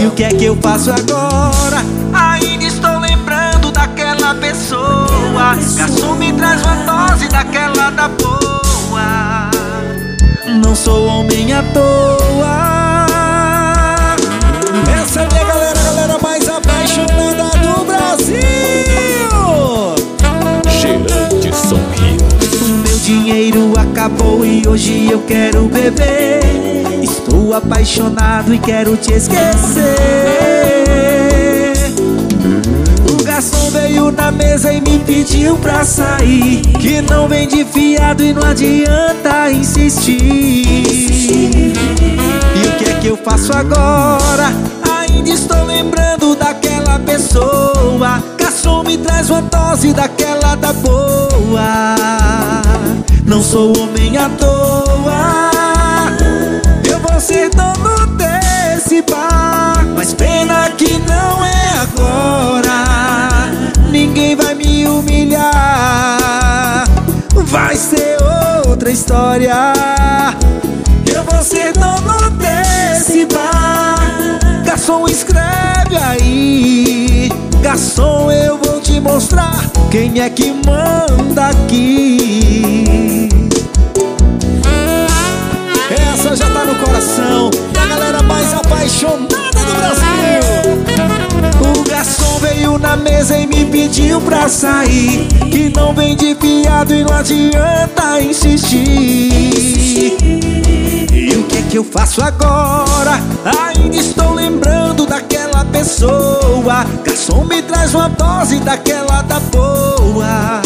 E o que é que eu faço agora? Hoje eu quero beber. Estou apaixonado e quero te esquecer. O garçom veio na mesa e me pediu pra sair. Que não vem de fiado e não adianta insistir. E o que é que eu faço agora? Ainda estou lembrando daquela pessoa. Garçom me traz uma dose daquela da boa Não sou homem à toa. Eu vou ser dono desse bar. Mas pena que não é agora. Ninguém vai me humilhar. Vai ser outra história. Eu vou ser dono desse bar. Garçom, escreve aí. Garçom, eu vou te mostrar Quem é que manda aqui? Essa já tá no coração da galera mais apaixonada do Brasil. O garçom veio na mesa e me pediu pra sair Que não vem de fiado e não adianta insistir que que eu faço agora? Ainda estou lembrando daquela pessoa. Garçom me traz uma dose daquela da boa.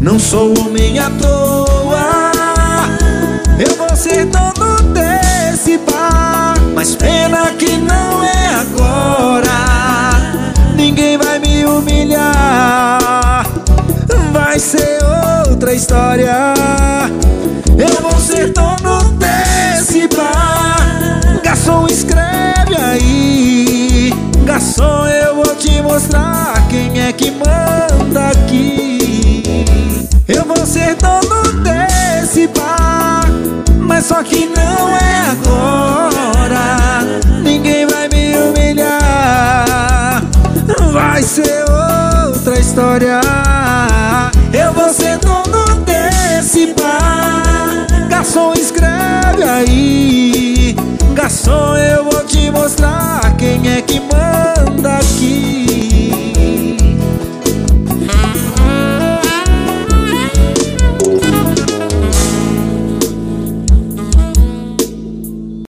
Não sou homem à toa. Eu vou ser dono desse bar. Mas pena que não é agora. Ninguém vai me humilhar. Vai ser outra história. Eu vou ser dono desse mostrar quem é que manda aqui. Eu vou ser dono desse bar Mas só que não é agora. Ninguém vai me humilhar. Vai ser outra história. Eu vou ser dono desse bar. Garçom, escreve aí.